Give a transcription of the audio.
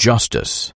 justice.